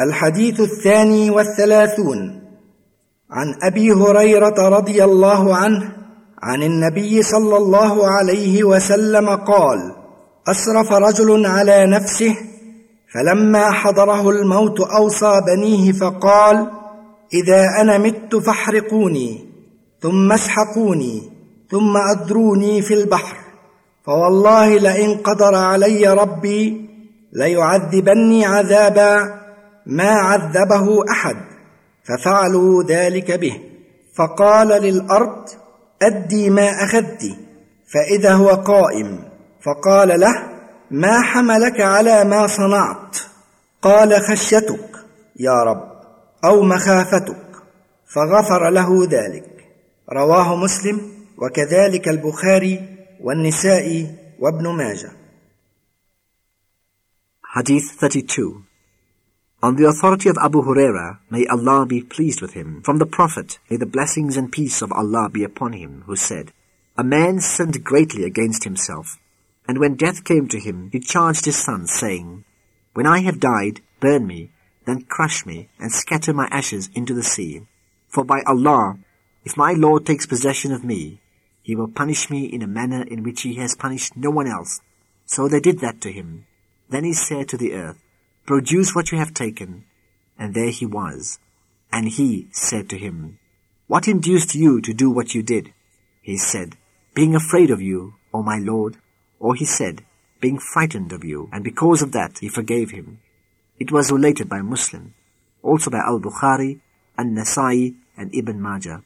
الحديث الثاني والثلاثون. عن أبي هريرة رضي الله عنه عن النبي صلى الله عليه وسلم قال أسرف رجل على نفسه فلما حضره الموت أوصى بنيه فقال إذا أنا مت فاحرقوني ثم اسحقوني ثم أدروني في البحر فوالله لئن قدر علي ربي ليعذبني عذابا ما عذبه أحد ففعلوا ذلك به. فقال للأرض أدي ما أخذت. فإذا هو قائم فقال له ما حملك على ما صنعت؟ قال خشيتك يا رب أو مخافتك. فغفر له ذلك. رواه مسلم وكذلك البخاري والنساء وابن ماجه. Hadith 32 On the authority of Abu Huraira, may Allah be pleased with him, from the Prophet, may the blessings and peace of Allah be upon him, who said, A man sinned greatly against himself, and when death came to him, he charged his son, saying, When I have died, burn me, then crush me, and scatter my ashes into the sea. For by Allah, if my Lord takes possession of me, he will punish me in a manner in which he has punished no one else. So they did that to him. Then he said to the earth, Produce what you have taken. And there he was. And he said to him, What induced you to do what you did? He said, Being afraid of you, O my Lord. Or he said, being frightened of you, and because of that he forgave him. It was related by Muslim, also by Al-Bukhari, An-Nasai, and Ibn Majah.